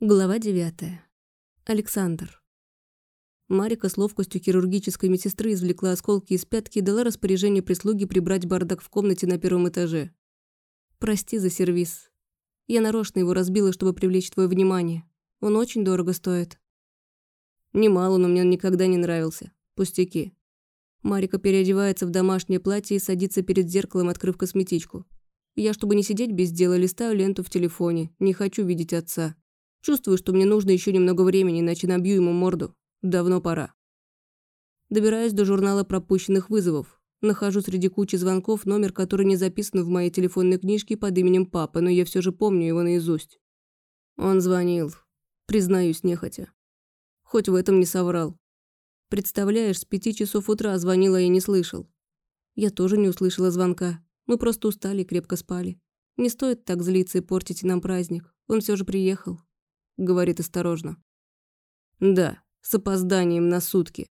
Глава 9. Александр. Марика с ловкостью хирургической медсестры извлекла осколки из пятки и дала распоряжение прислуги прибрать бардак в комнате на первом этаже. «Прости за сервис. Я нарочно его разбила, чтобы привлечь твое внимание. Он очень дорого стоит». «Немало, но мне он никогда не нравился. Пустяки». Марика переодевается в домашнее платье и садится перед зеркалом, открыв косметичку. Я, чтобы не сидеть без дела, листаю ленту в телефоне. Не хочу видеть отца. Чувствую, что мне нужно еще немного времени, иначе набью ему морду. Давно пора. Добираюсь до журнала пропущенных вызовов. Нахожу среди кучи звонков номер, который не записан в моей телефонной книжке под именем папы, но я все же помню его наизусть. Он звонил. Признаюсь нехотя. Хоть в этом не соврал. Представляешь, с пяти часов утра звонила и не слышал. Я тоже не услышала звонка. Мы просто устали и крепко спали. Не стоит так злиться и портить нам праздник. Он все же приехал. – говорит осторожно. «Да, с опозданием на сутки.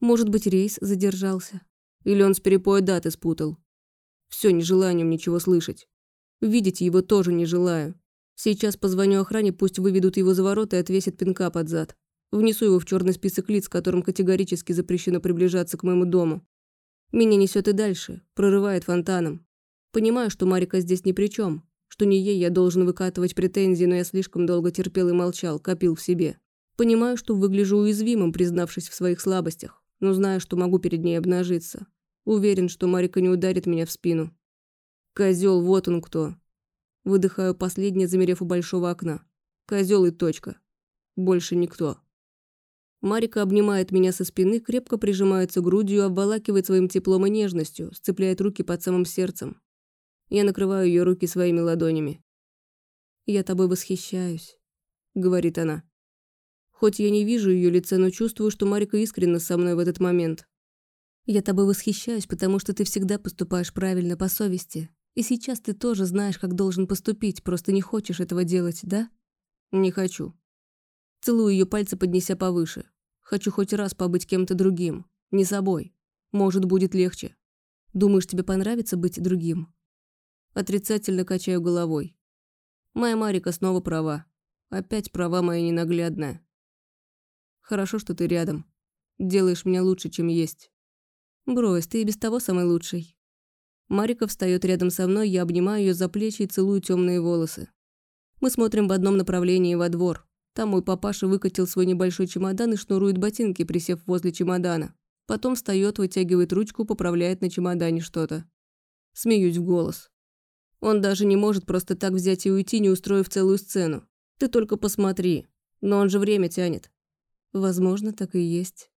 Может быть, рейс задержался. Или он с перепоя даты спутал. Все нежеланием ничего слышать. Видеть его тоже не желаю. Сейчас позвоню охране, пусть выведут его за ворота и отвесят пинка под зад. Внесу его в черный список лиц, которым категорически запрещено приближаться к моему дому. Меня несет и дальше, прорывает фонтаном. Понимаю, что Марика здесь ни при чем что не ей я должен выкатывать претензии, но я слишком долго терпел и молчал, копил в себе. Понимаю, что выгляжу уязвимым, признавшись в своих слабостях, но знаю, что могу перед ней обнажиться. Уверен, что Марика не ударит меня в спину. Козел, вот он кто. Выдыхаю последнее, замерев у большого окна. Козел и точка. Больше никто. Марика обнимает меня со спины, крепко прижимается грудью, обволакивает своим теплом и нежностью, сцепляет руки под самым сердцем. Я накрываю ее руки своими ладонями. «Я тобой восхищаюсь», — говорит она. Хоть я не вижу ее лица, но чувствую, что Марика искренна со мной в этот момент. «Я тобой восхищаюсь, потому что ты всегда поступаешь правильно по совести. И сейчас ты тоже знаешь, как должен поступить, просто не хочешь этого делать, да?» «Не хочу». Целую ее пальцы, поднеся повыше. Хочу хоть раз побыть кем-то другим, не собой. Может, будет легче. Думаешь, тебе понравится быть другим? Отрицательно качаю головой. Моя Марика снова права. Опять права моя ненаглядная. Хорошо, что ты рядом. Делаешь меня лучше, чем есть. Брось, ты и без того самый лучший. Марика встает рядом со мной, я обнимаю ее за плечи и целую темные волосы. Мы смотрим в одном направлении во двор. Там мой папаша выкатил свой небольшой чемодан и шнурует ботинки, присев возле чемодана. Потом встает, вытягивает ручку, поправляет на чемодане что-то. Смеюсь в голос. Он даже не может просто так взять и уйти, не устроив целую сцену. Ты только посмотри. Но он же время тянет. Возможно, так и есть.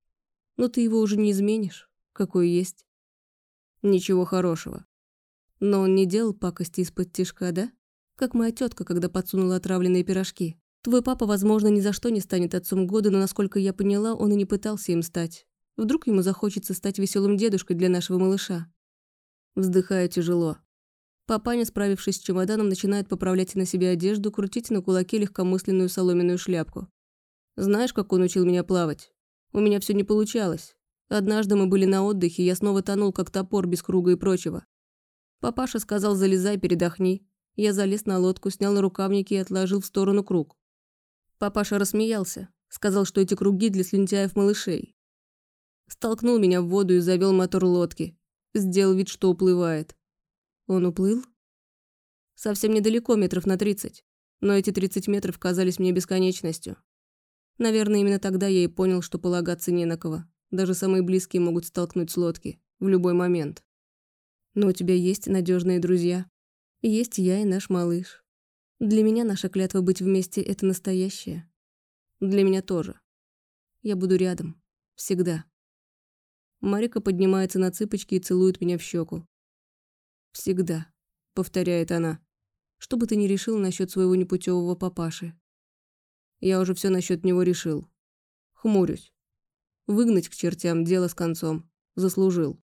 Но ты его уже не изменишь, какой есть. Ничего хорошего. Но он не делал пакости из-под тишка, да? Как моя тетка, когда подсунула отравленные пирожки. Твой папа, возможно, ни за что не станет отцом года, но, насколько я поняла, он и не пытался им стать. Вдруг ему захочется стать веселым дедушкой для нашего малыша. Вздыхаю тяжело. Папаня, справившись с чемоданом, начинает поправлять на себе одежду, крутить на кулаке легкомысленную соломенную шляпку. «Знаешь, как он учил меня плавать? У меня все не получалось. Однажды мы были на отдыхе, я снова тонул, как топор, без круга и прочего. Папаша сказал, залезай, передохни. Я залез на лодку, снял рукавники и отложил в сторону круг. Папаша рассмеялся, сказал, что эти круги для слюнтяев-малышей. Столкнул меня в воду и завел мотор лодки. Сделал вид, что уплывает. Он уплыл? Совсем недалеко, метров на тридцать. Но эти тридцать метров казались мне бесконечностью. Наверное, именно тогда я и понял, что полагаться не на кого. Даже самые близкие могут столкнуть с лодки. В любой момент. Но у тебя есть надежные друзья. Есть я и наш малыш. Для меня наша клятва быть вместе – это настоящее. Для меня тоже. Я буду рядом. Всегда. Марика поднимается на цыпочки и целует меня в щеку. «Всегда», — повторяет она. «Что бы ты ни решил насчет своего непутевого папаши?» Я уже все насчет него решил. Хмурюсь. Выгнать к чертям дело с концом. Заслужил.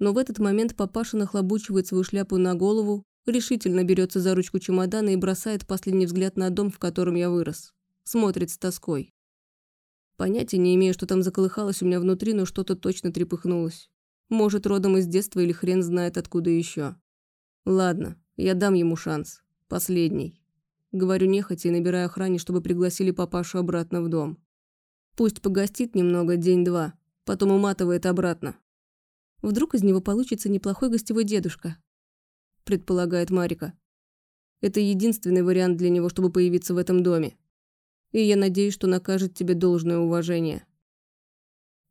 Но в этот момент папаша нахлобучивает свою шляпу на голову, решительно берется за ручку чемодана и бросает последний взгляд на дом, в котором я вырос. Смотрит с тоской. Понятия не имею, что там заколыхалось у меня внутри, но что-то точно трепыхнулось. Может, родом из детства или хрен знает откуда еще. Ладно, я дам ему шанс. Последний. Говорю нехотя и набираю охране, чтобы пригласили папашу обратно в дом. Пусть погостит немного, день-два, потом уматывает обратно. Вдруг из него получится неплохой гостевой дедушка, предполагает Марика. Это единственный вариант для него, чтобы появиться в этом доме. И я надеюсь, что накажет тебе должное уважение.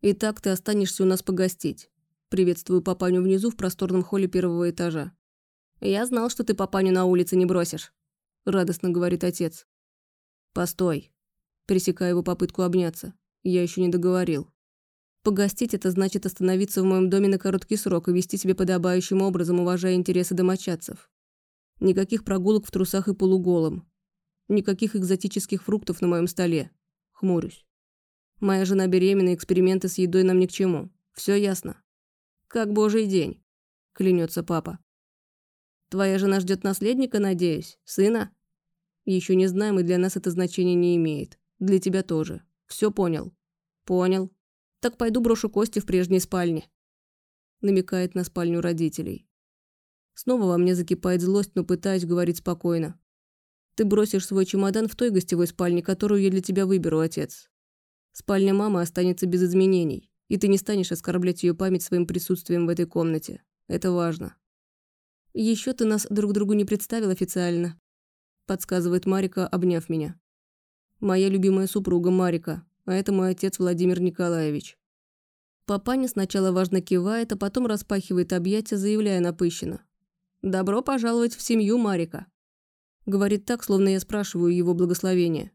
Итак, ты останешься у нас погостить. Приветствую папаню внизу в просторном холле первого этажа. Я знал, что ты папаню на улице не бросишь. Радостно говорит отец. Постой. Пересекаю его попытку обняться. Я еще не договорил. Погостить – это значит остановиться в моем доме на короткий срок и вести себя подобающим образом, уважая интересы домочадцев. Никаких прогулок в трусах и полуголом. Никаких экзотических фруктов на моем столе. Хмурюсь. Моя жена беременна, эксперименты с едой нам ни к чему. Все ясно. Как божий день, клянется папа. Твоя жена ждет наследника, надеюсь? Сына? Еще не знаем, и для нас это значение не имеет. Для тебя тоже. Все понял? Понял. Так пойду брошу кости в прежней спальне. Намекает на спальню родителей. Снова во мне закипает злость, но пытаюсь говорить спокойно. Ты бросишь свой чемодан в той гостевой спальне, которую я для тебя выберу, отец. Спальня мамы останется без изменений, и ты не станешь оскорблять ее память своим присутствием в этой комнате. Это важно. Еще ты нас друг другу не представил официально, подсказывает Марика, обняв меня. Моя любимая супруга Марика, а это мой отец Владимир Николаевич. Папаня сначала важно кивает, а потом распахивает объятия, заявляя напыщенно. «Добро пожаловать в семью Марика». Говорит так, словно я спрашиваю его благословения.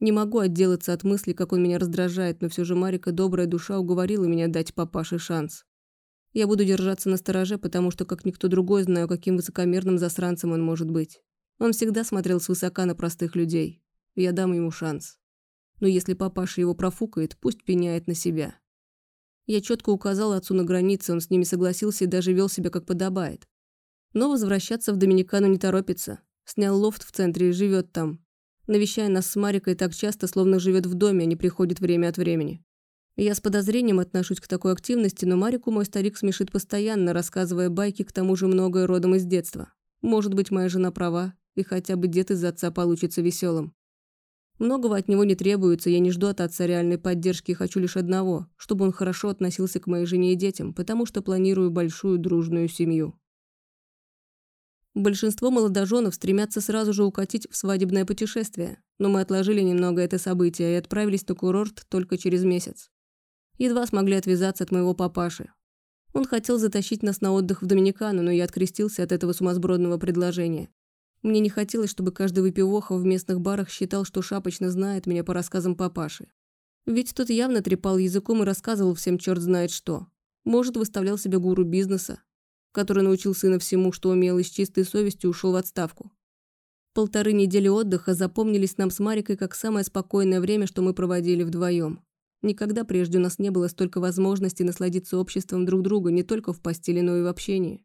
Не могу отделаться от мысли, как он меня раздражает, но все же Марика, добрая душа, уговорила меня дать папаше шанс. Я буду держаться на стороже, потому что, как никто другой, знаю, каким высокомерным засранцем он может быть. Он всегда смотрел свысока на простых людей. Я дам ему шанс но если папаша его профукает, пусть пеняет на себя. Я четко указал отцу на границы, он с ними согласился и даже вел себя как подобает. Но возвращаться в Доминикану не торопится. Снял лофт в центре и живет там. Навещая нас с Марикой так часто, словно живет в доме, а не приходит время от времени. Я с подозрением отношусь к такой активности, но Марику мой старик смешит постоянно, рассказывая байки, к тому же многое родом из детства. Может быть, моя жена права, и хотя бы дед из отца получится веселым. Многого от него не требуется, я не жду от отца реальной поддержки, хочу лишь одного, чтобы он хорошо относился к моей жене и детям, потому что планирую большую дружную семью. Большинство молодоженов стремятся сразу же укатить в свадебное путешествие, но мы отложили немного это событие и отправились на курорт только через месяц. Едва смогли отвязаться от моего папаши. Он хотел затащить нас на отдых в Доминикану, но я открестился от этого сумасбродного предложения. Мне не хотелось, чтобы каждый выпивоха в местных барах считал, что шапочно знает меня по рассказам папаши. Ведь тот явно трепал языком и рассказывал всем черт знает что. Может, выставлял себя гуру бизнеса, который научил сына всему, что умел, и с чистой совестью ушел в отставку. Полторы недели отдыха запомнились нам с Марикой как самое спокойное время, что мы проводили вдвоем. Никогда прежде у нас не было столько возможностей насладиться обществом друг друга не только в постели, но и в общении.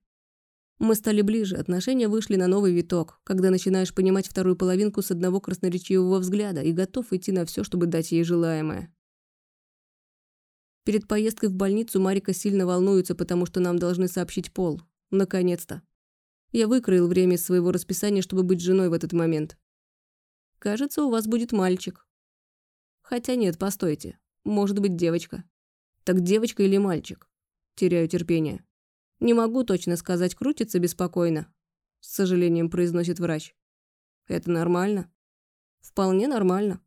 Мы стали ближе, отношения вышли на новый виток, когда начинаешь понимать вторую половинку с одного красноречивого взгляда и готов идти на все, чтобы дать ей желаемое. Перед поездкой в больницу Марика сильно волнуется, потому что нам должны сообщить пол. Наконец-то. Я выкроил время из своего расписания, чтобы быть женой в этот момент. Кажется, у вас будет мальчик. Хотя нет, постойте. Может быть, девочка. Так девочка или мальчик? Теряю терпение. «Не могу точно сказать, крутится беспокойно», – с сожалением произносит врач. «Это нормально?» «Вполне нормально.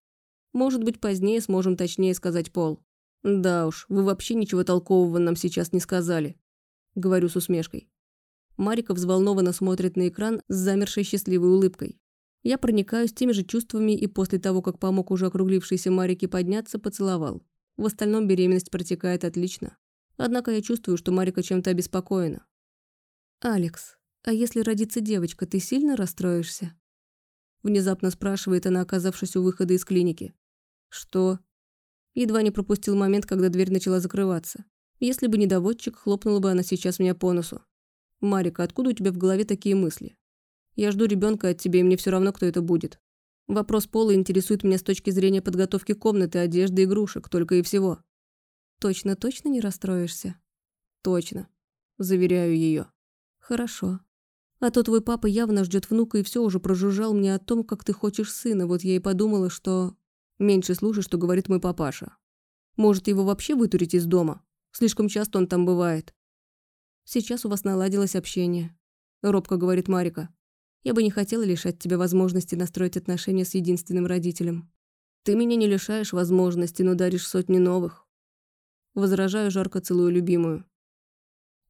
Может быть, позднее сможем точнее сказать пол». «Да уж, вы вообще ничего толкового нам сейчас не сказали», – говорю с усмешкой. Марика взволнованно смотрит на экран с замершей счастливой улыбкой. Я проникаюсь теми же чувствами и после того, как помог уже округлившейся Марике подняться, поцеловал. В остальном беременность протекает отлично. Однако я чувствую, что Марика чем-то обеспокоена. «Алекс, а если родится девочка, ты сильно расстроишься?» Внезапно спрашивает она, оказавшись у выхода из клиники. «Что?» Едва не пропустил момент, когда дверь начала закрываться. Если бы не доводчик, хлопнула бы она сейчас меня по носу. «Марика, откуда у тебя в голове такие мысли? Я жду ребенка от тебя, и мне все равно, кто это будет. Вопрос пола интересует меня с точки зрения подготовки комнаты, одежды, игрушек, только и всего. Точно-точно не расстроишься? Точно. Заверяю ее. Хорошо. А то твой папа явно ждет внука и все уже прожужжал мне о том, как ты хочешь сына. Вот я и подумала, что... Меньше слушай, что говорит мой папаша. Может, его вообще вытурить из дома? Слишком часто он там бывает. Сейчас у вас наладилось общение. Робко говорит Марика. Я бы не хотела лишать тебя возможности настроить отношения с единственным родителем. Ты меня не лишаешь возможности, но даришь сотни новых. Возражаю, жарко целую любимую.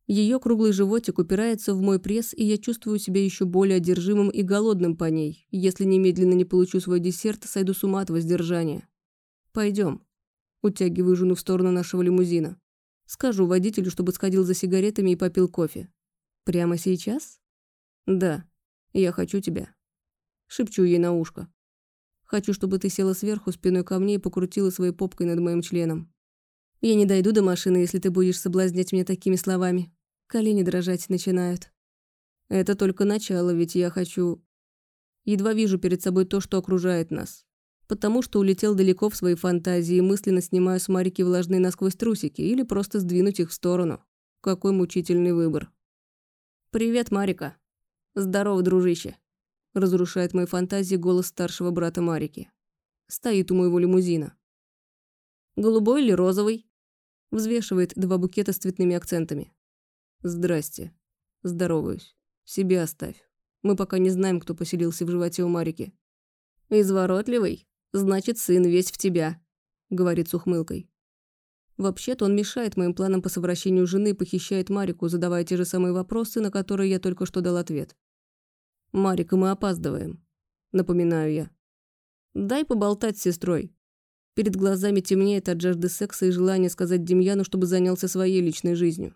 Ее круглый животик упирается в мой пресс, и я чувствую себя еще более одержимым и голодным по ней. Если немедленно не получу свой десерт, сойду с ума от воздержания. Пойдем. Утягиваю жену в сторону нашего лимузина. Скажу водителю, чтобы сходил за сигаретами и попил кофе. Прямо сейчас? Да. Я хочу тебя. Шепчу ей на ушко. Хочу, чтобы ты села сверху спиной ко мне и покрутила своей попкой над моим членом. Я не дойду до машины, если ты будешь соблазнять меня такими словами. Колени дрожать начинают. Это только начало, ведь я хочу... Едва вижу перед собой то, что окружает нас потому что улетел далеко в свои фантазии мысленно снимаю с Марики влажные насквозь трусики или просто сдвинуть их в сторону. Какой мучительный выбор. «Привет, Марика». «Здорово, дружище», – разрушает мои фантазии голос старшего брата Марики. Стоит у моего лимузина. «Голубой или розовый?» Взвешивает два букета с цветными акцентами. «Здрасте». Здороваюсь. Себе оставь. Мы пока не знаем, кто поселился в животе у Марики. «Изворотливый?» Значит, сын весь в тебя», — говорит с ухмылкой. Вообще-то он мешает моим планам по совращению жены похищает Марику, задавая те же самые вопросы, на которые я только что дал ответ. «Марика, мы опаздываем», — напоминаю я. «Дай поболтать с сестрой». Перед глазами темнеет от жажды секса и желания сказать Демьяну, чтобы занялся своей личной жизнью.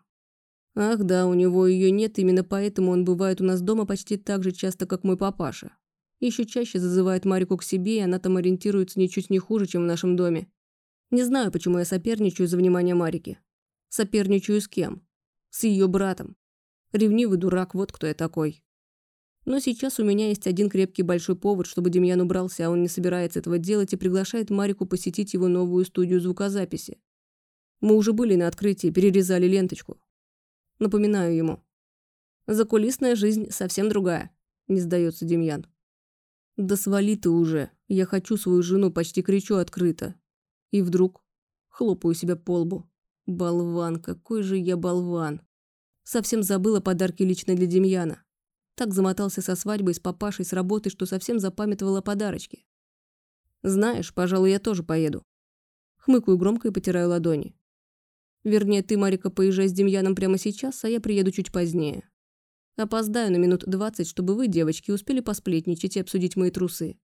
Ах да, у него ее нет, именно поэтому он бывает у нас дома почти так же часто, как мой папаша. Еще чаще зазывает Марику к себе, и она там ориентируется ничуть не хуже, чем в нашем доме. Не знаю, почему я соперничаю за внимание Марики. Соперничаю с кем? С ее братом. Ревнивый дурак, вот кто я такой. Но сейчас у меня есть один крепкий большой повод, чтобы Демьян убрался, а он не собирается этого делать и приглашает Марику посетить его новую студию звукозаписи. Мы уже были на открытии, перерезали ленточку. Напоминаю ему. Закулисная жизнь совсем другая, не сдается Демьян. «Да свали ты уже, я хочу свою жену, почти кричу открыто». И вдруг хлопаю себя по лбу. Болван, какой же я болван. Совсем забыла подарки лично для Демьяна. Так замотался со свадьбой с папашей с работы, что совсем запамятовала подарочки. Знаешь, пожалуй, я тоже поеду. Хмыкаю громко и потираю ладони. Вернее, ты, Марика, поезжай с Демьяном прямо сейчас, а я приеду чуть позднее. Опоздаю на минут двадцать, чтобы вы, девочки, успели посплетничать и обсудить мои трусы.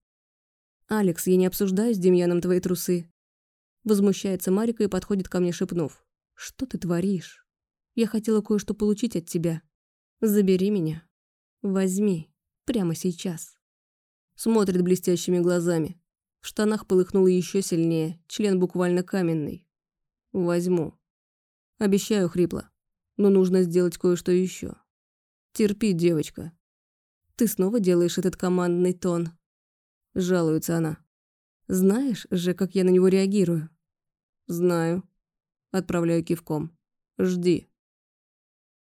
«Алекс, я не обсуждаю с Демьяном твои трусы». Возмущается Марика и подходит ко мне, шепнув. «Что ты творишь? Я хотела кое-что получить от тебя. Забери меня. Возьми. Прямо сейчас». Смотрит блестящими глазами. В штанах полыхнуло еще сильнее, член буквально каменный. «Возьму». Обещаю хрипло, но нужно сделать кое-что еще. Терпи, девочка. Ты снова делаешь этот командный тон. Жалуется она. Знаешь же, как я на него реагирую? Знаю. Отправляю кивком. Жди.